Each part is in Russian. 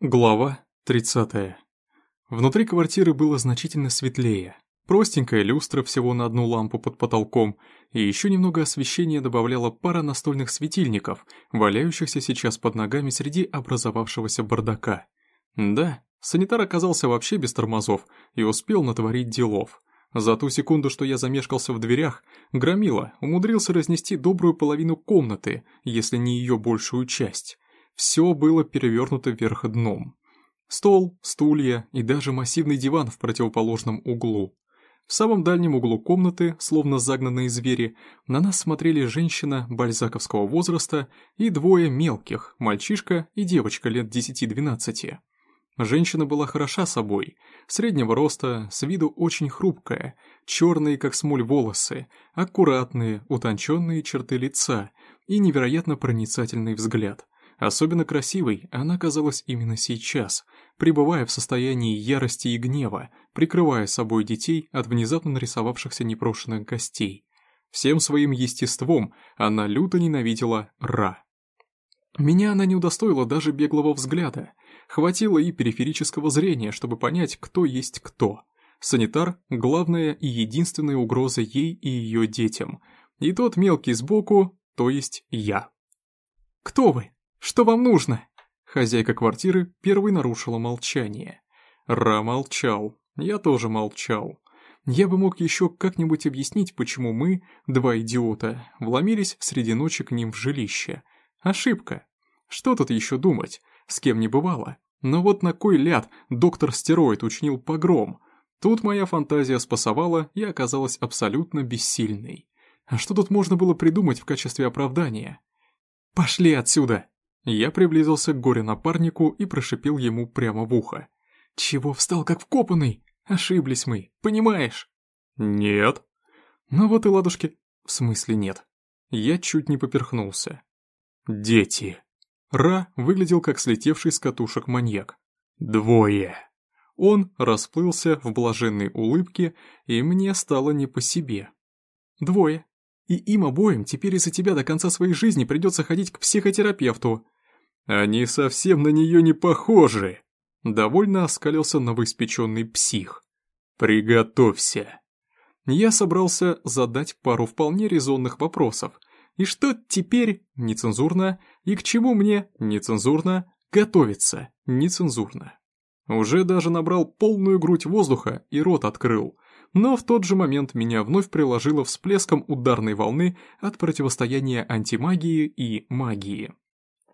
Глава 30. Внутри квартиры было значительно светлее. Простенькая люстра всего на одну лампу под потолком, и еще немного освещения добавляла пара настольных светильников, валяющихся сейчас под ногами среди образовавшегося бардака. Да, санитар оказался вообще без тормозов и успел натворить делов. За ту секунду, что я замешкался в дверях, Громила умудрился разнести добрую половину комнаты, если не ее большую часть. Все было перевернуто вверх дном. Стол, стулья и даже массивный диван в противоположном углу. В самом дальнем углу комнаты, словно загнанные звери, на нас смотрели женщина бальзаковского возраста и двое мелких, мальчишка и девочка лет 10-12. Женщина была хороша собой, среднего роста, с виду очень хрупкая, черные, как смоль, волосы, аккуратные, утонченные черты лица и невероятно проницательный взгляд – Особенно красивой она казалась именно сейчас, пребывая в состоянии ярости и гнева, прикрывая собой детей от внезапно нарисовавшихся непрошенных гостей. Всем своим естеством она люто ненавидела Ра. Меня она не удостоила даже беглого взгляда. Хватило и периферического зрения, чтобы понять, кто есть кто. Санитар — главная и единственная угроза ей и ее детям. И тот мелкий сбоку, то есть я. «Кто вы?» «Что вам нужно?» Хозяйка квартиры первой нарушила молчание. Ра молчал, я тоже молчал. Я бы мог еще как-нибудь объяснить, почему мы, два идиота, вломились среди ночи к ним в жилище. Ошибка. Что тут еще думать? С кем не бывало. Но вот на кой ляд доктор Стероид учинил погром? Тут моя фантазия спасовала и оказалась абсолютно бессильной. А что тут можно было придумать в качестве оправдания? «Пошли отсюда!» Я приблизился к горе-напарнику и прошипел ему прямо в ухо. «Чего встал как вкопанный? Ошиблись мы, понимаешь?» «Нет». «Ну вот и ладушки». «В смысле нет?» Я чуть не поперхнулся. «Дети». Ра выглядел как слетевший с катушек маньяк. «Двое». Он расплылся в блаженной улыбке, и мне стало не по себе. «Двое. И им обоим теперь из-за тебя до конца своей жизни придется ходить к психотерапевту. «Они совсем на нее не похожи!» Довольно оскалился новоиспеченный псих. «Приготовься!» Я собрался задать пару вполне резонных вопросов. И что теперь нецензурно, и к чему мне нецензурно готовиться нецензурно. Уже даже набрал полную грудь воздуха и рот открыл, но в тот же момент меня вновь приложило всплеском ударной волны от противостояния антимагии и магии.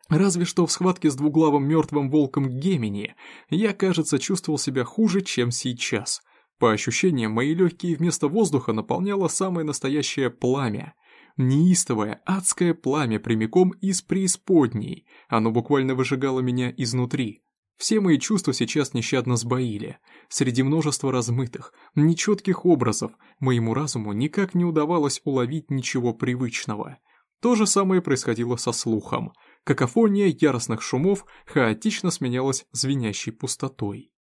Разве что в схватке с двуглавым мертвым волком Гемини я, кажется, чувствовал себя хуже, чем сейчас. По ощущениям, мои легкие вместо воздуха наполняло самое настоящее пламя. Неистовое, адское пламя прямиком из преисподней. Оно буквально выжигало меня изнутри. Все мои чувства сейчас нещадно сбоили. Среди множества размытых, нечетких образов моему разуму никак не удавалось уловить ничего привычного. То же самое происходило со слухом – Какофония яростных шумов хаотично сменялась звенящей пустотой.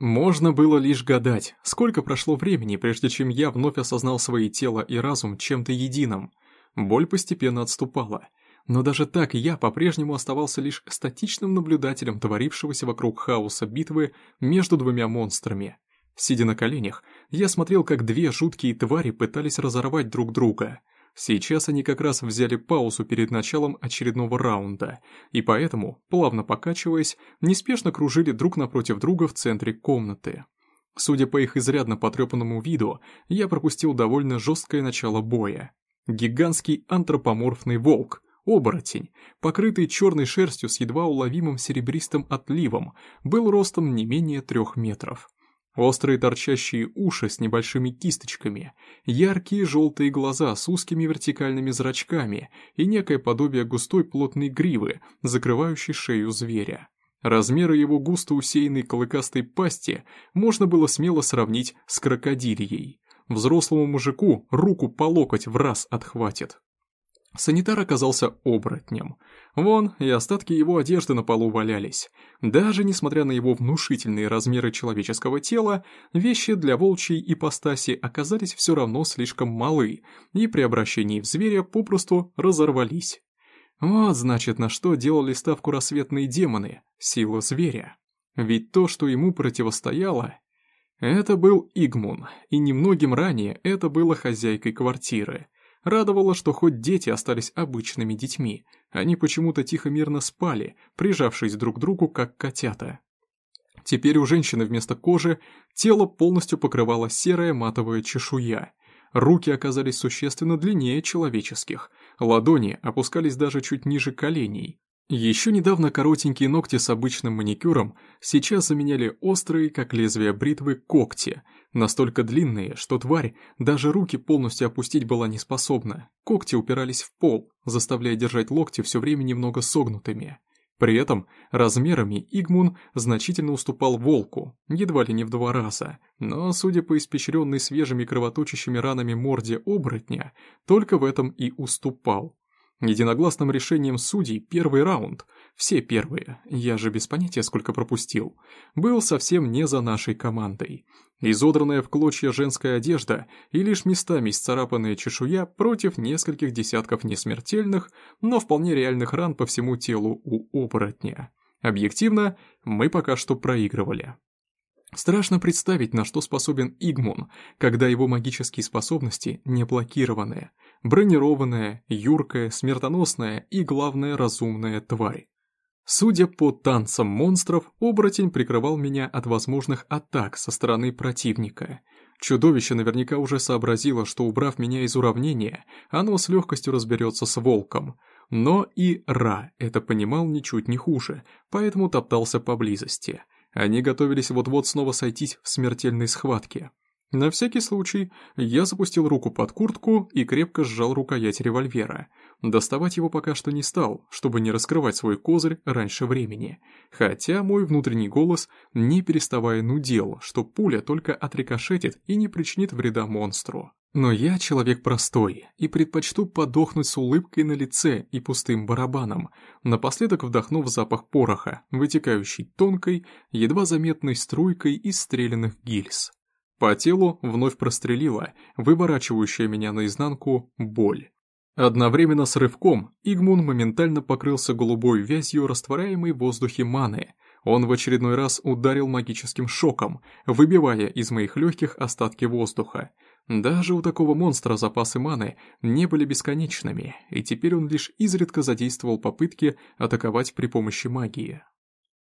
Можно было лишь гадать, сколько прошло времени, прежде чем я вновь осознал свои тело и разум чем-то единым. Боль постепенно отступала, но даже так я по-прежнему оставался лишь статичным наблюдателем творившегося вокруг хаоса битвы между двумя монстрами. Сидя на коленях, я смотрел, как две жуткие твари пытались разорвать друг друга — Сейчас они как раз взяли паузу перед началом очередного раунда, и поэтому, плавно покачиваясь, неспешно кружили друг напротив друга в центре комнаты. Судя по их изрядно потрепанному виду, я пропустил довольно жесткое начало боя. Гигантский антропоморфный волк, оборотень, покрытый черной шерстью с едва уловимым серебристым отливом, был ростом не менее трех метров. Острые торчащие уши с небольшими кисточками, яркие желтые глаза с узкими вертикальными зрачками и некое подобие густой плотной гривы, закрывающей шею зверя. Размеры его густо усеянной клыкастой пасти можно было смело сравнить с крокодильей. Взрослому мужику руку по локоть в раз отхватит. Санитар оказался оборотнем. Вон и остатки его одежды на полу валялись. Даже несмотря на его внушительные размеры человеческого тела, вещи для волчьей ипостаси оказались все равно слишком малы и при обращении в зверя попросту разорвались. Вот, значит, на что делали ставку рассветные демоны, сила зверя. Ведь то, что ему противостояло, это был Игмун, и немногим ранее это было хозяйкой квартиры. Радовало, что хоть дети остались обычными детьми, они почему-то тихо-мирно спали, прижавшись друг к другу, как котята. Теперь у женщины вместо кожи тело полностью покрывала серая матовая чешуя. Руки оказались существенно длиннее человеческих, ладони опускались даже чуть ниже коленей. Еще недавно коротенькие ногти с обычным маникюром сейчас заменяли острые, как лезвие бритвы, когти, настолько длинные, что тварь даже руки полностью опустить была не способна. Когти упирались в пол, заставляя держать локти все время немного согнутыми. При этом размерами Игмун значительно уступал волку, едва ли не в два раза, но, судя по испещренной свежими кровоточащими ранами морде оборотня, только в этом и уступал. Единогласным решением судей первый раунд, все первые, я же без понятия сколько пропустил, был совсем не за нашей командой. Изодранная в клочья женская одежда и лишь местами исцарапанная чешуя против нескольких десятков несмертельных, но вполне реальных ран по всему телу у оборотня. Объективно, мы пока что проигрывали. Страшно представить, на что способен Игмун, когда его магические способности не блокированы. Бронированная, юркая, смертоносная и, главное, разумная тварь. Судя по танцам монстров, оборотень прикрывал меня от возможных атак со стороны противника. Чудовище наверняка уже сообразило, что убрав меня из уравнения, оно с легкостью разберется с волком. Но и Ра это понимал ничуть не хуже, поэтому топтался поблизости. Они готовились вот-вот снова сойтись в смертельной схватке. На всякий случай, я запустил руку под куртку и крепко сжал рукоять револьвера. Доставать его пока что не стал, чтобы не раскрывать свой козырь раньше времени. Хотя мой внутренний голос, не переставая нудел, что пуля только отрикошетит и не причинит вреда монстру. Но я человек простой и предпочту подохнуть с улыбкой на лице и пустым барабаном, напоследок вдохнув запах пороха, вытекающий тонкой, едва заметной струйкой из стрелянных гильз. По телу вновь прострелила, выворачивающая меня наизнанку, боль. Одновременно с рывком Игмун моментально покрылся голубой вязью растворяемой в воздухе маны. Он в очередной раз ударил магическим шоком, выбивая из моих легких остатки воздуха. Даже у такого монстра запасы маны не были бесконечными, и теперь он лишь изредка задействовал попытки атаковать при помощи магии.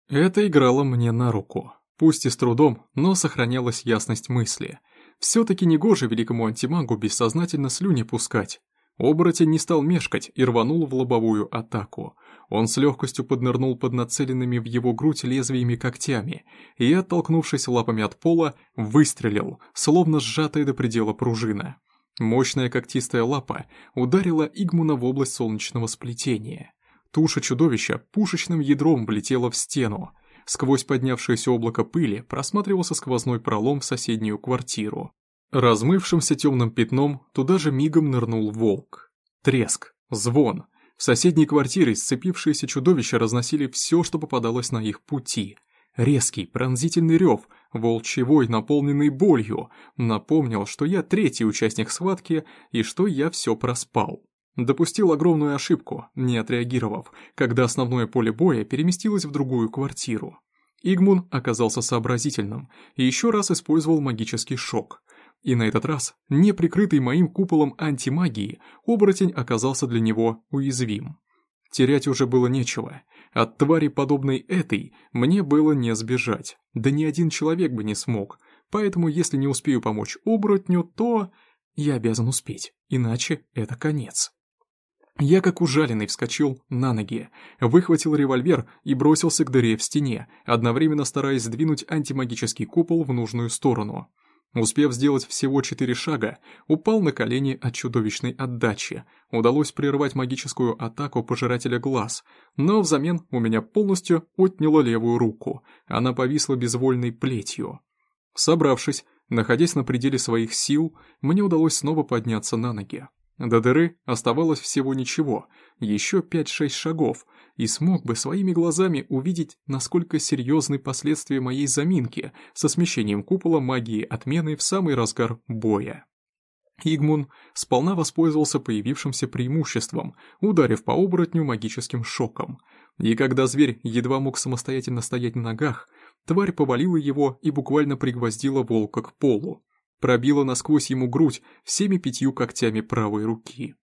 Это играло мне на руку. Пусть и с трудом, но сохранялась ясность мысли. Все-таки негоже великому антимагу бессознательно слюни пускать. Оборотень не стал мешкать и рванул в лобовую атаку. Он с легкостью поднырнул под нацеленными в его грудь лезвиями когтями и, оттолкнувшись лапами от пола, выстрелил, словно сжатая до предела пружина. Мощная когтистая лапа ударила Игмуна в область солнечного сплетения. Туша чудовища пушечным ядром влетела в стену. Сквозь поднявшееся облако пыли просматривался сквозной пролом в соседнюю квартиру. Размывшимся темным пятном туда же мигом нырнул волк. Треск, звон. В соседней квартире сцепившиеся чудовища разносили все, что попадалось на их пути. Резкий, пронзительный рев, волчий вой, наполненный болью, напомнил, что я третий участник схватки и что я все проспал. Допустил огромную ошибку, не отреагировав, когда основное поле боя переместилось в другую квартиру. Игмун оказался сообразительным и еще раз использовал магический шок. И на этот раз, не прикрытый моим куполом антимагии, оборотень оказался для него уязвим. Терять уже было нечего. От твари, подобной этой, мне было не сбежать. Да ни один человек бы не смог. Поэтому, если не успею помочь оборотню, то... Я обязан успеть, иначе это конец. Я как ужаленный вскочил на ноги, выхватил револьвер и бросился к дыре в стене, одновременно стараясь сдвинуть антимагический купол в нужную сторону. Успев сделать всего четыре шага, упал на колени от чудовищной отдачи. Удалось прервать магическую атаку пожирателя глаз, но взамен у меня полностью отняло левую руку. Она повисла безвольной плетью. Собравшись, находясь на пределе своих сил, мне удалось снова подняться на ноги. До дыры оставалось всего ничего, еще 5-6 шагов, и смог бы своими глазами увидеть, насколько серьезны последствия моей заминки со смещением купола магии отмены в самый разгар боя. Игмун сполна воспользовался появившимся преимуществом, ударив по оборотню магическим шоком. И когда зверь едва мог самостоятельно стоять на ногах, тварь повалила его и буквально пригвоздила волка к полу. Пробила насквозь ему грудь всеми пятью когтями правой руки.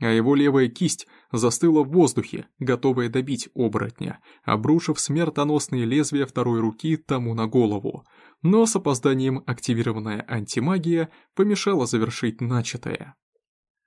А его левая кисть застыла в воздухе, готовая добить оборотня, обрушив смертоносные лезвия второй руки тому на голову — но с опозданием активированная антимагия помешала завершить начатое.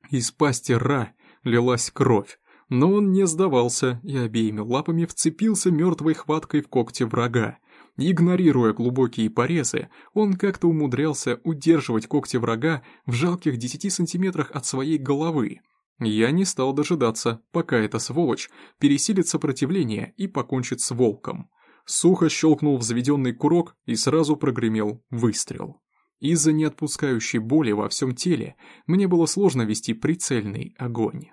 Из пасти Ра лилась кровь, но он не сдавался и обеими лапами вцепился мертвой хваткой в когти врага. Игнорируя глубокие порезы, он как-то умудрялся удерживать когти врага в жалких 10 сантиметрах от своей головы. Я не стал дожидаться, пока эта сволочь пересилит сопротивление и покончит с волком. Сухо щелкнул взведенный курок и сразу прогремел выстрел. Из-за неотпускающей боли во всем теле мне было сложно вести прицельный огонь.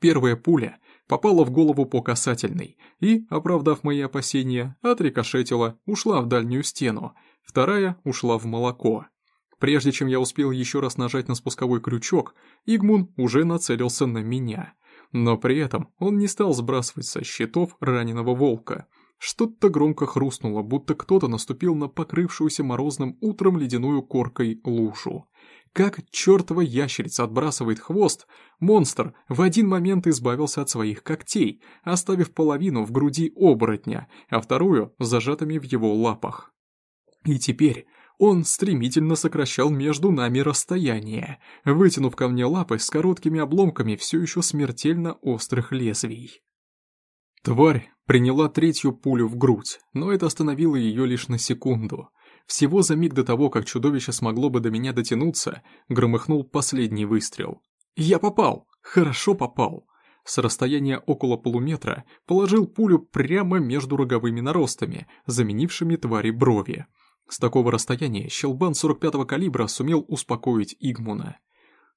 Первая пуля попала в голову по касательной и, оправдав мои опасения, отрикошетила, ушла в дальнюю стену, вторая ушла в молоко. Прежде чем я успел еще раз нажать на спусковой крючок, Игмун уже нацелился на меня. Но при этом он не стал сбрасывать со щитов раненого волка — что-то громко хрустнуло, будто кто-то наступил на покрывшуюся морозным утром ледяную коркой лушу. Как чертова ящерица отбрасывает хвост, монстр в один момент избавился от своих когтей, оставив половину в груди оборотня, а вторую зажатыми в его лапах. И теперь он стремительно сокращал между нами расстояние, вытянув ко мне лапы с короткими обломками все еще смертельно острых лезвий. Тварь приняла третью пулю в грудь, но это остановило ее лишь на секунду. Всего за миг до того, как чудовище смогло бы до меня дотянуться, громыхнул последний выстрел. Я попал! Хорошо попал! С расстояния около полуметра положил пулю прямо между роговыми наростами, заменившими твари брови. С такого расстояния щелбан 45-го калибра сумел успокоить Игмуна.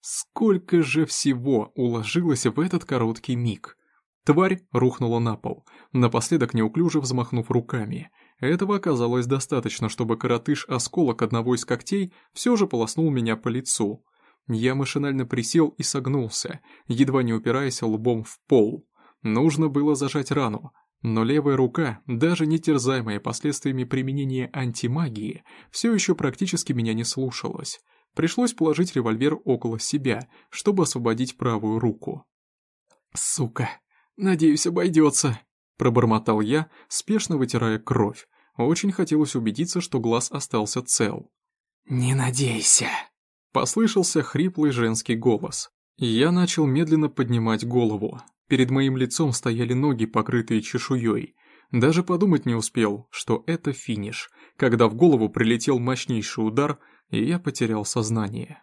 Сколько же всего уложилось в этот короткий миг. Тварь рухнула на пол, напоследок неуклюже взмахнув руками. Этого оказалось достаточно, чтобы коротыш-осколок одного из когтей все же полоснул меня по лицу. Я машинально присел и согнулся, едва не упираясь лбом в пол. Нужно было зажать рану, но левая рука, даже не терзаемая последствиями применения антимагии, все еще практически меня не слушалась. Пришлось положить револьвер около себя, чтобы освободить правую руку. «Сука!» «Надеюсь, обойдется», — пробормотал я, спешно вытирая кровь. Очень хотелось убедиться, что глаз остался цел. «Не надейся», — послышался хриплый женский голос. Я начал медленно поднимать голову. Перед моим лицом стояли ноги, покрытые чешуей. Даже подумать не успел, что это финиш, когда в голову прилетел мощнейший удар, и я потерял сознание.